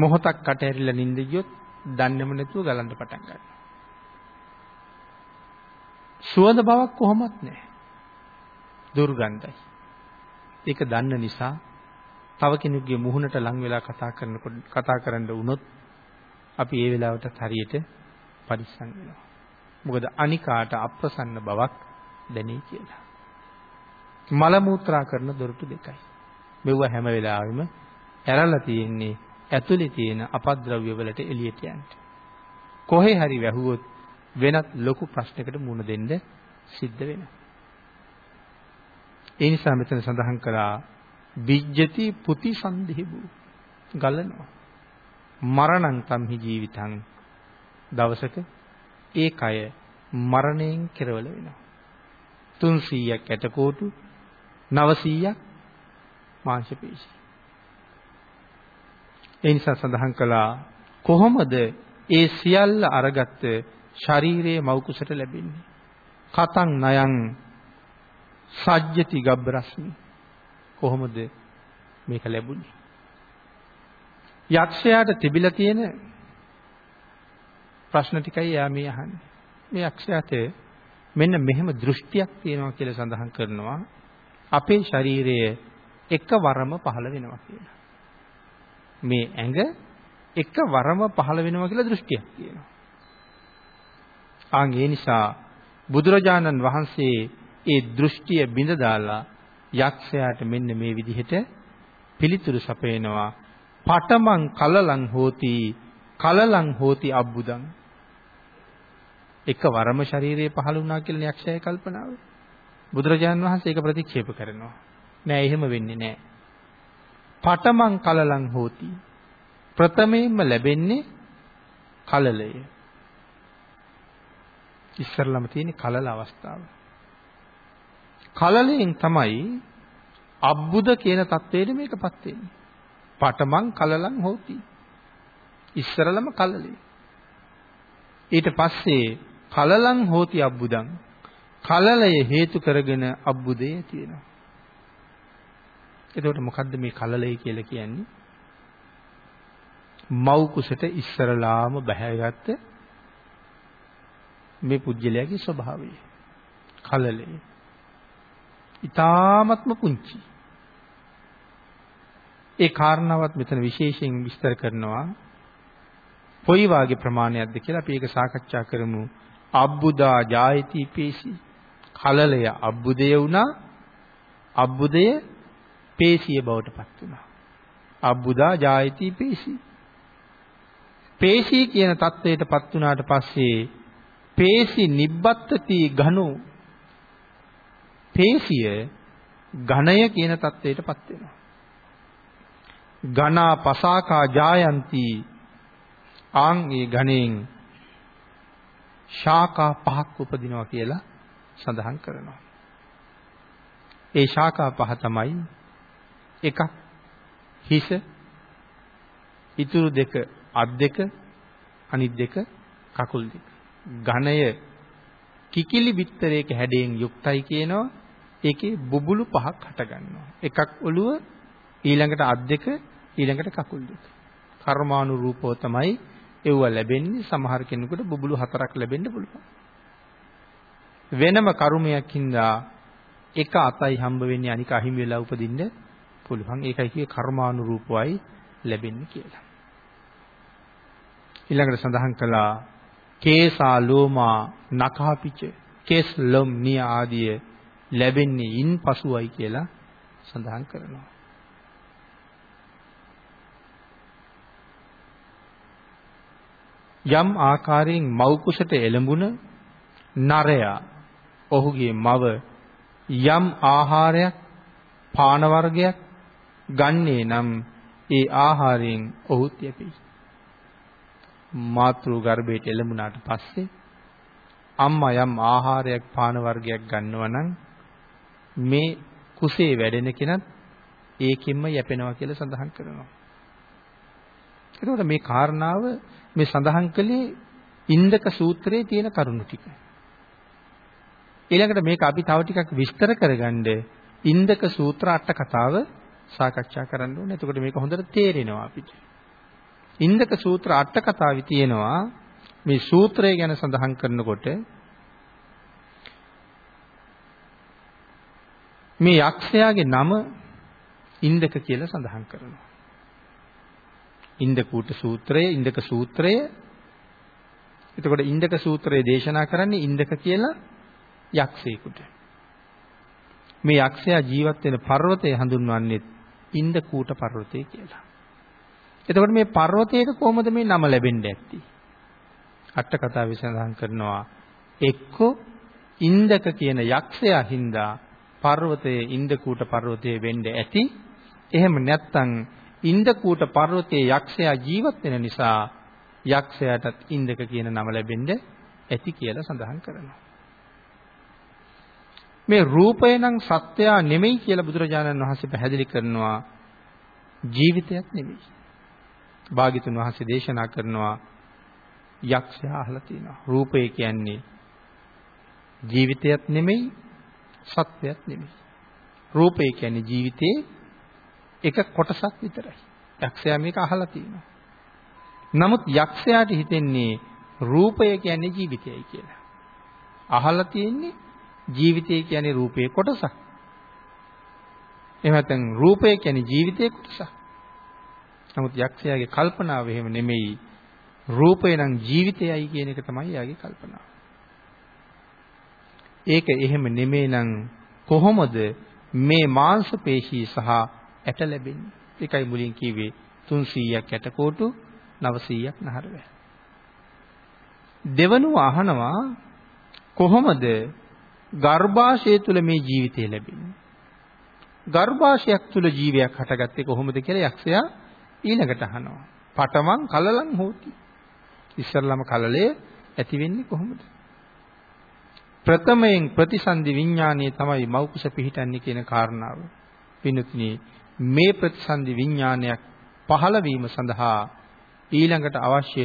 A: මොහොතක් කට ඇරිලා නිින්ද ගියොත් දන්නේම නැතුව ගලන්න පටන් ගන්නවා. සුවඳ බවක් කොහොමත් නැහැ. දුර්ගන්ධයි. ඒක දන්න නිසා තව කෙනෙකුගේ මුහුණට ලං වෙලා කතා කරනකොට කතා කරන්න වුණොත් අපි ඒ වෙලාවටත් හරියට පරිස්සම් වෙනවා. මොකද අනිකාට අප්‍රසන්න බවක් දැනේ කියලා. මල මූත්‍රා කරන දොරටු දෙකයි. මෙව හැම වෙලාවෙම ඇරලා තියෙන්නේ ඇතුලේ තියෙන අපද්‍රව්‍ය වලට එළියට යන්න. කොහේ හරි වැහුවොත් වෙනත් ලොකු ප්‍රශ්නයකට මුහුණ දෙන්න සිද්ධ වෙනවා. ඒ නිසා මෙතන සඳහන් කළා විජ්ජති පුති සන්දිහිබු ගලනවා. මරණං තම්හි ජීවිතං දවසක ඒ කය මරණයෙන් කෙරවල වෙනවා. 300ක් ඇටකෝටු 900ක් මාංශ පේශි. ඒ නිසා සඳහන් කළා කොහොමද ඒ සියල්ල අරගත්ත ශරීරයේ මෞකුසට ලැබෙන්නේ? කතං නයං සජ්ජති ගබ්බරස්මි කොහොමද මේක ලැබුණේ යක්ෂයාට තිබිලා තියෙන ප්‍රශ්න ටිකයි එයා මේ අහන්නේ මේ යක්ෂයාට මෙන්න මෙහෙම දෘෂ්ටියක් තියෙනවා කියලා සඳහන් කරනවා අපේ ශරීරය එකවරම පහළ වෙනවා කියලා මේ ඇඟ එකවරම පහළ වෙනවා කියලා දෘෂ්ටියක් තියෙනවා ආන් ඒ නිසා බුදුරජාණන් වහන්සේ ඒ දෘෂ්ටිය බිඳ දාලා යක්ෂයාට මෙන්න මේ විදිහට පිළිතුරු සපයනවා. පටමං කලලං හෝති කලලං හෝති අබ්බුදං. එකවරම ශරීරයේ පහළ වුණා කියලා යක්ෂයා කල්පනාව. බුදුරජාන් වහන්සේ ඒක ප්‍රතික්ෂේප කරනවා. නෑ එහෙම වෙන්නේ නෑ. පටමං කලලං හෝති. ප්‍රථමයෙන්ම ලැබෙන්නේ කලලය. ඉස්සරළම තියෙන කලල අවස්ථාව. කලලෙන් තමයි අබ්බුද කියන தത്വෙට මේකපත් වෙන්නේ. පටමන් කලලම් හොති. ඉස්සරලම කලලේ. ඊට පස්සේ කලලම් හෝති අබ්බුදං කලලය හේතු කරගෙන අබ්බුදේ ඇති වෙනවා. එතකොට මොකද්ද මේ කලලය කියලා කියන්නේ? මව් කුසට ඉස්සරලාම බැහැගත්ත මේ පුජ්‍යලයාගේ ස්වභාවය. කලලය. ඊ타ත්ම පුංචි. ඒ කාරණාවත් මෙතන විශේෂයෙන් විස්තර කරනවා. කොයි වාගේ ප්‍රමාණයක්ද කියලා අපි ඒක සාකච්ඡා කරමු. අබ්බුදා ජායති පේසි. කලලය අබ්බුදය වුණා. අබ්බුදය පේසිය බවට පත් වුණා. අබ්බුදා ජායති පේසි. පේශී කියන தത്വයටපත් වුණාට පස්සේ පේශි නිබ්බත්තති ඝනෝ පේශිය ඝණය කියන தത്വයටපත් වෙනවා. ඝනා පසාකා ජායන්ති ආන් ඒ ඝණයෙන් ශාඛා පහක් උපදිනවා කියලා සඳහන් කරනවා. ඒ ශාඛා පහ තමයි එකක් හිස ඉතුරු දෙක අත් දෙක අනිත් දෙක කකුල් දෙක ඝණය කිකිලි බිත්තරයක හැඩයෙන් යුක්තයි කියනවා ඒකේ බුබුලු පහක් හටගන්නවා. එකක් ඔළුව ඊළඟට අත් දෙක ඊළඟට කකුල් දෙක. කර්මානුරූපව තමයි ඒව ලැබෙන්නේ සමහර කෙනෙකුට බුබුලු හතරක් ලැබෙන්න පුළුවන්. වෙනම කර්මයක් හින්දා එක අතයි හම්බ වෙන්නේ අනික අහිමි වෙලා උපදින්න පුළුවන්. ඒකයි කියේ කර්මානුරූපවයි ලැබෙන්නේ කියලා. ඊළඟට සඳහන් කළා කේසා ලෝමා නඛාපිච කේස් ලොම් නිය ආදී ලැබෙන්නේ ඉන් පසුවයි කියලා සඳහන් කරනවා. යම් ආකාරයෙන් මව් කුසට එළඹුණ නරයා ඔහුගේ මව යම් ආහාරයක් පාන වර්ගයක් ගන්නේ නම් ඒ ආහාරයෙන් ඔහු යැපේ. මාතෘ ගර්භයට එළඹුණාට පස්සේ අම්මා යම් ආහාරයක් පාන වර්ගයක් ගන්නවා නම් මේ කුසේ වැඩෙන කෙනත් ඒකෙන්ම යැපෙනවා කියලා සඳහන් කරනවා. එතකොට මේ කාරණාව මේ සඳහන් කළේ ඉන්දක සූත්‍රයේ තියෙන කරුණු ටික. ඊළඟට මේක අපි තව ටිකක් විස්තර කරගන්න ඉන්දක සූත්‍ර අට කතාව සාකච්ඡා කරන්න ඕනේ. එතකොට මේක හොඳට තේරෙනවා අපිට. ඉන්දක සූත්‍ර අට කතාවේ තියෙනවා මේ සූත්‍රය ගැන සඳහන් කරනකොට මේ යක්ෂයාගේ නම ඉන්දක කියලා සඳහන් කරනවා. ඉන්දකූට සූත්‍රය, ඉන්දක සූත්‍රය. එතකොට ඉන්දක සූත්‍රය දේශනා කරන්නේ ඉන්දක කියලා යක්ෂයෙකුට. මේ යක්ෂයා ජීවත් වෙන පර්වතය හඳුන්වන්නේ ඉන්දකූට පර්වතය කියලා. එතකොට මේ පර්වතයට කොහොමද මේ නම ලැබෙන්නේ ඇත්තේ? අට කතාවේ සඳහන් කරනවා එක්කෝ ඉන්දක කියන යක්ෂයා හින්දා පර්වතයේ ඉන්දකූට පර්වතයේ වෙන්න ඇති. එහෙම නැත්නම් ඉන්දකූට පර්වතයේ යක්ෂයා ජීවත් වෙන නිසා යක්ෂයාටත් ඉන්දක කියන නම ලැබෙන්න ඇති කියලා සඳහන් කරනවා. මේ රූපය නම් සත්‍යය නෙමෙයි කියලා බුදුරජාණන් වහන්සේ පැහැදිලි කරනවා ජීවිතයක් නෙමෙයි. භාග්‍යතුන් වහන්සේ දේශනා කරනවා යක්ෂයා අහලා තිනවා. රූපය කියන්නේ ජීවිතයක් නෙමෙයි සත්‍යයක් නෙමෙයි. රූපය කියන්නේ ජීවිතේ එක කොටසක් විතරයි. යක්ෂයා මේක අහලා තියෙනවා. නමුත් යක්ෂයාට හිතෙන්නේ රූපය කියන්නේ ජීවිතයයි කියලා. අහලා තියෙන්නේ ජීවිතය කියන්නේ රූපයේ කොටසක්. එහෙම නැත්නම් රූපය කියන්නේ ජීවිතයේ කොටසක්. නමුත් යක්ෂයාගේ කල්පනාව එහෙම නෙමෙයි. රූපය නම් ජීවිතයයි කියන එක තමයි යාගේ කල්පනාව. ඒක එහෙම නෙමෙයිනම් කොහොමද මේ මාංශ පේශී සහ ඇට ලැබෙන්නේ? ඒකයි මුලින් කිව්වේ 300ක් ඇට කෝටු 900ක් නහර වැල්. දෙවනුව අහනවා කොහොමද ගර්භාෂය තුල මේ ජීවිතය ලැබෙන්නේ? ගර්භාෂයක් තුල ජීවයක් හටගත්තේ කොහොමද කියලා යක්ෂයා ඊළඟට අහනවා. පටවන් කලලම් හෝති. ඉස්සල්ලාම කලලේ ඇති වෙන්නේ කොහොමද? ප්‍රථමයෙන් ප්‍රතිසන්දි විඥානයේ තමයි මෞකුස පිහිටන්නේ කියන කාරණාව. පින්තුනේ මේ ප්‍රතිසන්දි විඥානයක් පහළ සඳහා ඊළඟට අවශ්‍ය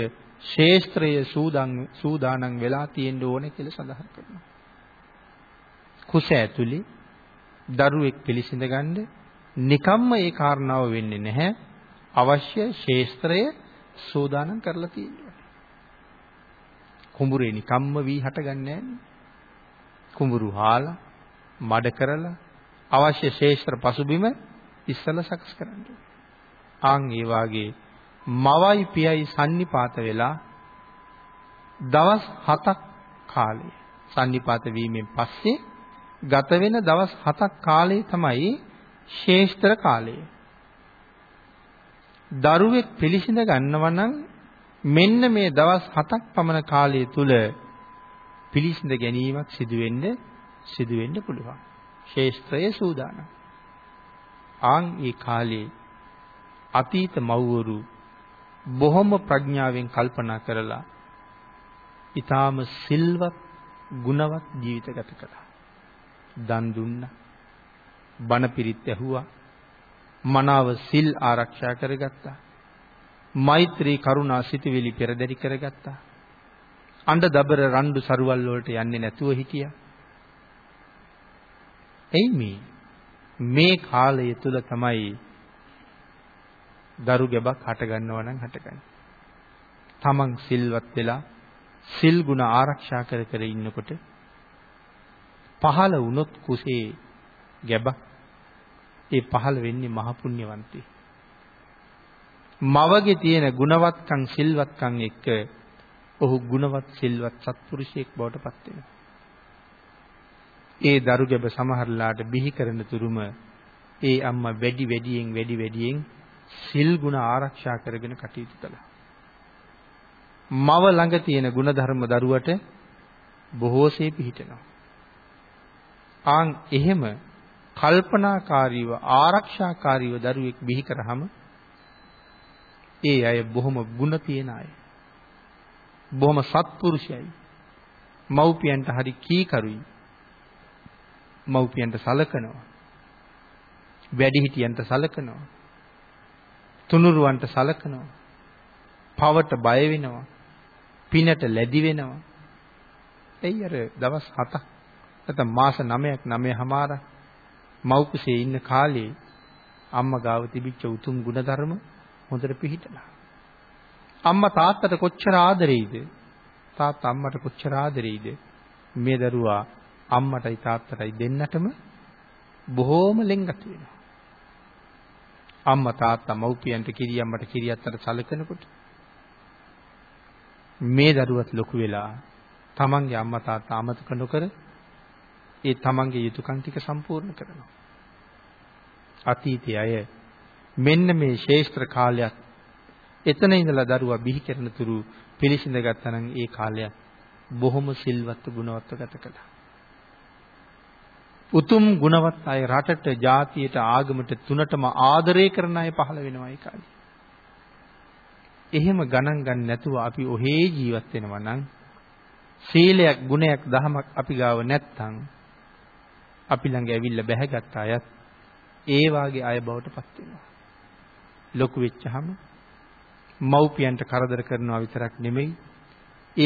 A: ශේස්ත්‍රය සූදානම් සූදානම් වෙලා තියෙන්න ඕනේ කියලා සඳහන් කරනවා. කුස ඇතුලේ දරුවෙක් පිළිසිඳ ගන්න නිකම්ම ඒ කාරණාව වෙන්නේ නැහැ. අවශ්‍ය ශේස්ත්‍රය සූදානම් කරලා තියෙනවා. කුඹුරේ නිකම්ම වී හටගන්නේ නැහැ. කුඹුරු හාලා මඩ කරලා අවශ්‍ය ශේෂ්ත්‍ර පසුබිම ඉස්සල සකස් කරන්න ආන් ඒ වාගේ මවයි පියයි sannipata වෙලා දවස් 7ක් කාලය sannipata වීමෙන් පස්සේ ගත වෙන දවස් 7ක් කාලය තමයි ශේෂ්ත්‍ර කාලය. දරුවෙක් පිළිසිඳ ගන්නවා නම් මෙන්න මේ දවස් 7ක් පමණ කාලය තුල පිළිසිඳ ගැනීමක් සිදුවෙන්න සිදුවෙන්න පුළුවන්. ශේෂ්ත්‍රයේ සූදානම්. ආන් ඒ කාලේ අතීත මව්වරු බොහොම ප්‍රඥාවෙන් කල්පනා කරලා ඊටාම සිල්වත් ගුණවත් ජීවිත ගත කළා. දන් දුන්නා. බණ පිරිත් ඇහුවා. මනාව සිල් ආරක්ෂා කරගත්තා. මෛත්‍රී කරුණා සිතවිලි පෙරදරි කරගත්තා. අඬ දබර රණ්ඩු සරුවල් වලට යන්නේ නැතුව හිටියා. එයි මේ මේ කාලය තුල තමයි දරු ගැබක් හටගන්නවා නම් හටගන්නේ. තමන් සිල්වත් වෙලා සිල් ගුණ ආරක්ෂා කර කර ඉන්නකොට පහළ වුණොත් කුසේ ගැබක් ඒ පහළ වෙන්නේ මහ පුණ්‍යවන්තේ. මවගේ තියෙන ගුණවත්කම් සිල්වත්කම් එක්ක ඔහු ගුණවත් සිල්වත් සත්පුරුෂයෙක් බවට පත් වෙනවා. ඒ දරුගැබ සමහරලාට බිහි කරන තුරුම ඒ අම්මා වැඩි වැඩියෙන් වැඩි වැඩියෙන් සිල් ගුණ ආරක්ෂා කරගෙන කටයුතු කළා. මව ළඟ තියෙන ಗುಣධර්ම දරුවට බොහෝසේ පිහිටනවා. ආන් එහෙම කල්පනාකාරීව ආරක්ෂාකාරීව දරුවෙක් බිහි කරාම ඒ අය බොහොම ಗುಣ තියෙන අය. බොහොම සත්පුරුෂයයි. මව්පියන්ට හරි කීකරුයි. මව්පියන්ට සලකනවා. වැඩිහිටියන්ට සලකනවා. තුනුරුවන්ට සලකනවා. පවට බය වෙනවා. පිනට ලැබි වෙනවා. එයි අර දවස් 7ක් නැත්නම් මාස 9ක් 9මාර මව්කුසේ ඉන්න කාලේ අම්මා ගාව තිබිච්ච උතුම් ගුණධර්ම හොඳට පිළිහිටලා. අම්මා තාත්තට කොච්චර ආදරෙයිද? තාත්තා අම්මට කොච්චර ආදරෙයිද? මේ දරුවා අම්මටයි තාත්තටයි දෙන්නටම බොහෝම ලෙන්ගතු වෙනවා. අම්මා තාත්තා මව්පියන්ට කිරියම්මට කිරියත්තට සැලකනකොට මේ දරුවත් ලොකු වෙලා තමන්ගේ අම්මා තාත්තා අමතක නොකර ඒ තමන්ගේ යුතුයකම් ටික සම්පූර්ණ කරනවා. අතීතයේ අය මෙන්න මේ ශේෂ්ත්‍ර කාලයක් එතන ඉඳලා දරුවා බිහි කරන තුරු පිළිසිඳ ගත්තා නම් ඒ කාලය බොහොම සිල්වත් ගුණවත්ව ගත කළා. උතුම් ගුණවත් අය රටට, ජාතියට, ආගමට තුනටම ආදරය කරන අය පහළ වෙනවා ඒ කාලේ. එහෙම ගණන් ගන්න නැතුව අපි ඔහේ ජීවත් වෙනවා නම් සීලයක් ගුණයක් දහමක් අපි ගාව නැත්තම් අපි ළඟ ඇවිල්ලා බැහැගත් අයත් ඒ වාගේ අය බවට පත් වෙනවා ලොකු වෙච්චහම මව්පියන්ට කරදර කරනවා විතරක් නෙමෙයි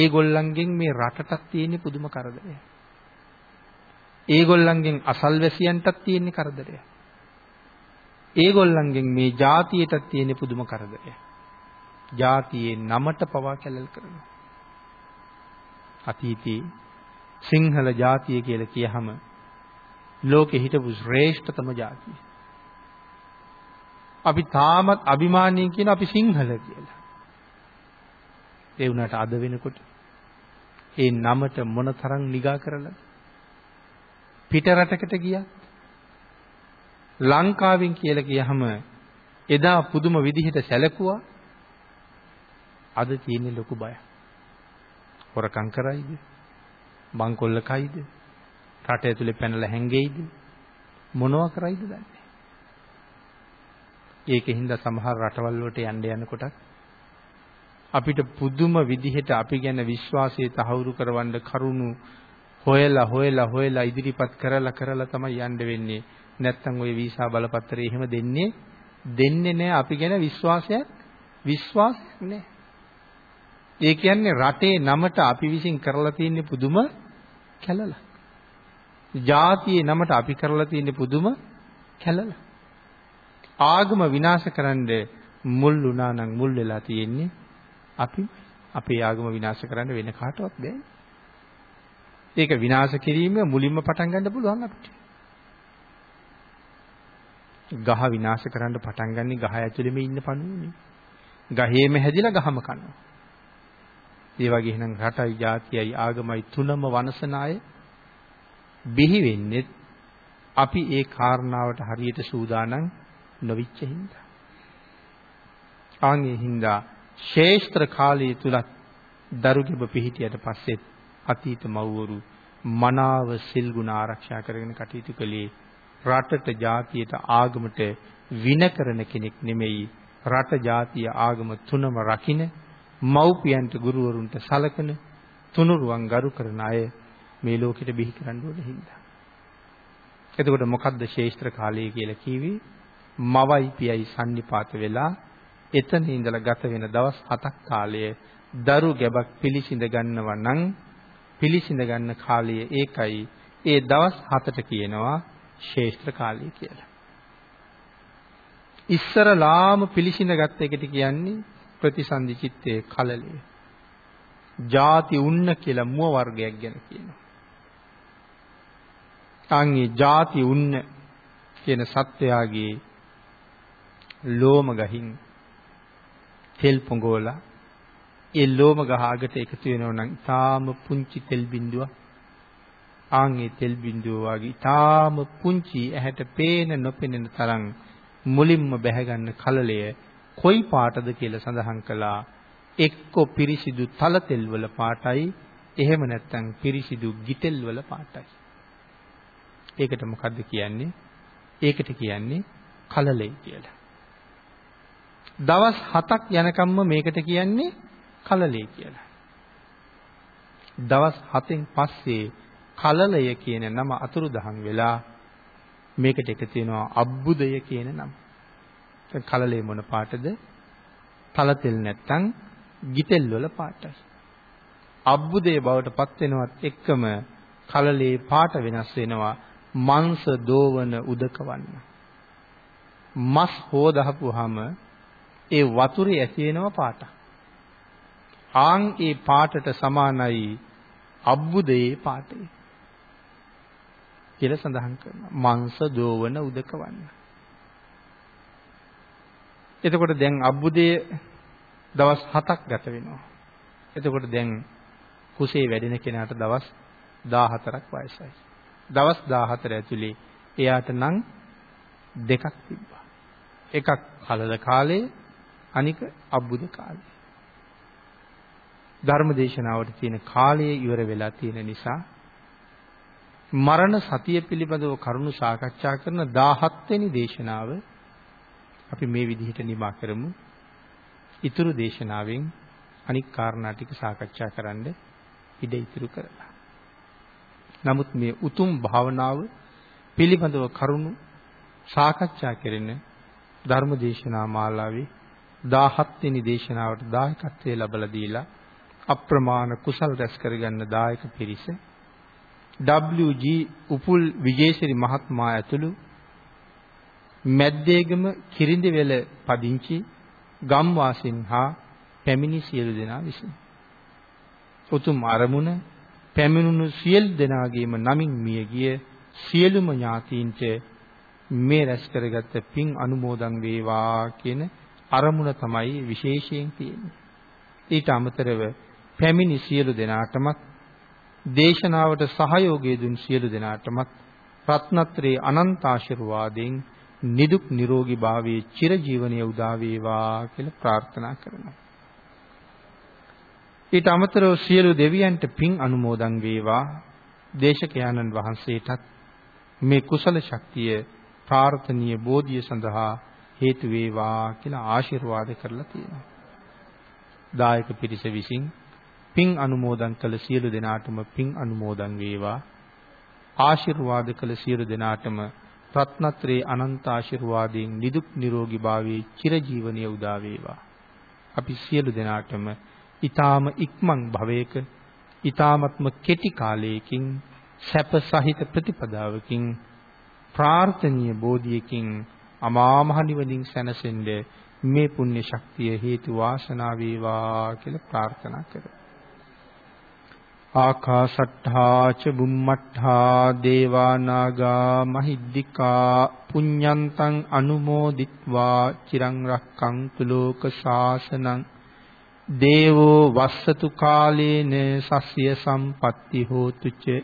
A: ඒගොල්ලන්ගෙන් මේ රටටත් තියෙන පුදුම කරදරය. ඒගොල්ලන්ගෙන් අසල්වැසියන්ටත් තියෙන කරදරය. ඒගොල්ලන්ගෙන් මේ ජාතියටත් තියෙන පුදුම කරදරය. ජාතියේ නමට පවා කැළල් කරනවා. අතීතේ සිංහල ජාතිය කියලා කියහම ලෝකෙ හිටපු ශ්‍රේෂ්ඨතම ජාතිය. අපි තාමත් අභිමානී කියන අපි සිංහල කියලා. ඒ වුණාට අද වෙනකොට ඒ නමට මොනතරම් නිගා කරලා පිට රටකට ගියත් ලංකාවෙන් කියලා කියහම එදා පුදුම විදිහට සැලකුවා අද තියෙන ලොකු බයක්. හොරකම් කරයිද? බංකොල්ල කයිද? රට ඇතුලේ පැනලා හැංගෙයිද? මොනවා කරයිද දන්නේ ඒකෙන්ද සමහර රටවල් වලට යන්න යනකොට අපිට පුදුම විදිහට අපි ගැන විශ්වාසය තහවුරු කරවන්න කරුණු හොයලා හොයලා හොයලා ඉදිරිපත් කරලා කරලා තමයි යන්න වෙන්නේ. නැත්තම් ওই වීසා බලපත්‍රය එහෙම දෙන්නේ දෙන්නේ නැහැ අපි ගැන විශ්වාසයක් විශ්වාසයක් නැහැ. ඒ කියන්නේ රටේ නමට අපි විසින් කරලා තියෙන පුදුම කැලලක්. ජාතියේ නමට අපි කරලා තියෙන පුදුම කැලලක්. ආගම විනාශ කරන්න මුල් වුණා නම් මුල් වෙලා තියෙන්නේ අපි අපේ ආගම විනාශ කරන්න වෙන කාටවත් බෑ. ඒක විනාශ කිරීම මුලින්ම පටන් ගන්න පුළුවන් අපිට. ගහ විනාශ කරන්න පටන් ගන්නේ ගහ ඇතුළෙම ඉන්න පණුවනේ. ගහේම හැදිලා ගහම කනවා. ඒ වගේ එහෙනම් රටයි ජාතියයි ආගමයි තුනම වනසන අය බිහි වෙන්නේ අපි ඒ කාරණාවට හරියට සූදානම් නොවිච්ච හින්දා. ආන්ගේ හින්දා ශේෂ්ත්‍ර කාලය තුලත් දරුගෙබ පිහිටියට පස්සෙත් අතීත මව්වරු මනාව සිල් ගුණ ආරක්ෂා කරගෙන කටයුතු කළේ රටට ජාතියට ආගමට වින කරන කෙනෙක් නෙමෙයි රට ජාතිය ආගම තුනම රකින මව්පියන්ට ගුරුවරුන්ට සලකන තුනුරුවන් ගරු කරන අය මේ ලෝකෙට බිහි කරන්න ඕන හින්දා. එතකොට මොකද්ද ශේෂ්ත්‍ර කාලය කියලා කිව්වේ? මවයි පියයි sannipāත වෙලා එතන ඉඳලා ගත වෙන දවස් 7ක් කාලය දරු ගැබක් පිළිසිඳ ගන්නවා නම් පිළිසිඳ ගන්න කාලය ඒකයි ඒ දවස් 7ට කියනවා ශේෂ්ත්‍ර කාලය කියලා. ඉස්සරලාම පිළිසිඳ ගත්ත එකට කියන්නේ ප්‍රතිසන්දි චිත්තේ කලලය. ಜಾති උන්න කියලා මුව වර්ගයක් ගැන කියනවා. අන්ගේ ಜಾති උන්න කියන සත්වයාගේ ලෝම ගහින් තෙල් පොඟෝලා ඒ ලෝම ගහ අගට එකතු වෙනව නම් තාම පුංචි තෙල් බිඳුවක් ආන් ඒ තෙල් බිඳුව වගේ තාම පුංචි ඇහැට පේන නොපෙනෙන තරම් මුලින්ම බැහැගන්න කලලය කොයි පාටද කියලා සඳහන් කළා එක්ක පිරිසිදු තල තෙල් වල පාටයි එහෙම නැත්නම් පිරිසිදු ගිතෙල් වල පාටයි ඒකට මොකද්ද කියන්නේ ඒකට කියන්නේ කලලයි කියලා දවස් 7ක් යනකම්ම මේකට කියන්නේ කලලේ කියලා. දවස් 7න් පස්සේ කලලය කියන නම අතුරුදහන් වෙලා මේකට එක තියෙනවා අබ්බුදය කියන නම. කලලේ මොන පාටද? තල තෙල් නැත්තම් ගිතෙල් වල පාට. අබ්බුදේ බවට පත් වෙනවත් එක්කම කලලේ පාට වෙනස් වෙනවා මංශ දෝවන උදකවන්න. මස් හොදහපුවාම ඒ වතුරේ ඇති වෙනවා පාටක්. ආන් ඒ පාටට සමානයි අබ්බුදේ පාටේ. කියලා සඳහන් කරනවා. මංශ දෝවන උදකවන්න. එතකොට දැන් අබ්බුදේ දවස් 7ක් ගත වෙනවා. එතකොට දැන් කුසේ වැඩෙන කෙනාට දවස් 14ක් වයසයි. දවස් 14 ඇතුලේ එයාට නම් දෙකක් තිබ්බා. එකක් කලල කාලේ අනික අබ්බුද කාලය. ධර්මදේශනාවට තියෙන කාලය ඉවර වෙලා තියෙන නිසා මරණ සතිය පිළිබඳව කරුණු සාකච්ඡා කරන 17 වෙනි දේශනාව අපි මේ විදිහට නිමා කරමු. ඊතුරු දේශනාවෙන් අනික් කාරණා ටික සාකච්ඡා කරන්න ඉඩ ඉතුරු කරලා. නමුත් මේ උතුම් භාවනාව පිළිබඳව කරුණු සාකච්ඡා කෙරෙන ධර්මදේශනා මාලාවේ 17 වෙනි දේශනාවට දායකත්වයේ ලබලා දීලා අප්‍රමාණ කුසල් රැස් කරගන්න දායක පිරිස WG උපුල් විජේසිරි මහත්මයා ඇතුළු මැද්දේගම කිරිඳිවැල පදිංචි ගම්වාසීන් හා පැමිණි සියලු දෙනා විසින් උතුම් අරමුණ පැමිණුණු සියලු දෙනාගේම නමින් මිය ගිය සියලුම ඥාතීන්ට මේ රැස් කරගත් පින් අනුමෝදන් වේවා කියන අරමුණ තමයි විශේෂයෙන් තියෙන්නේ. ඊට අමතරව පැමිණි සියලු දෙනාටමත් දේශනාවට සහයෝගය දුන් සියලු දෙනාටමත් රත්නත්‍රේ අනන්ත ආශිර්වාදයෙන් නිදුක් නිරෝගී භාවයේ චිරජීවනයේ උදා වේවා කියලා ප්‍රාර්ථනා කරනවා. ඊට අමතරව සියලු දෙවියන්ට පින් අනුමෝදන් වේවා. දේශකයන්න් වහන්සේටත් මේ කුසල ශක්තිය ප්‍රාර්ථනීය බෝධිය සඳහා හේතු වේවා කියලා ආශිර්වාද කරලා තියෙනවා. දායක පිරිස විසින් පින් අනුමෝදන් කළ සියලු දෙනාටම පින් අනුමෝදන් වේවා. ආශිර්වාද කළ සියලු දෙනාටම රත්නත්‍රේ අනන්ත ආශිර්වාදයෙන් නිදුක් නිරෝගී භාවයේ චිරජීවනයේ උදා වේවා. අපි සියලු දෙනාටම ඊ타ම ඉක්මන් භවයක ඊ타මත්ම කෙටි කාලයකින් සැප සහිත ප්‍රතිපදාවකින් ප්‍රාර්ථනීය බෝධියකින් අමා මහ නිවනින් සැනසෙන්න මේ පුණ්‍ය ශක්තිය හේතු වාසනා වේවා කියලා ප්‍රාර්ථනා කරමු. ආකාශට්ඨා ච බුම්මට්ඨා දේවා නාග මහිද්దికා පුඤ්ඤන්තං අනුමෝදිත්වා චිරං රක්ඛන්තු ලෝක ශාසනං දේවෝ වස්සතු කාලේන සස්්‍ය සම්පatti හෝතු ච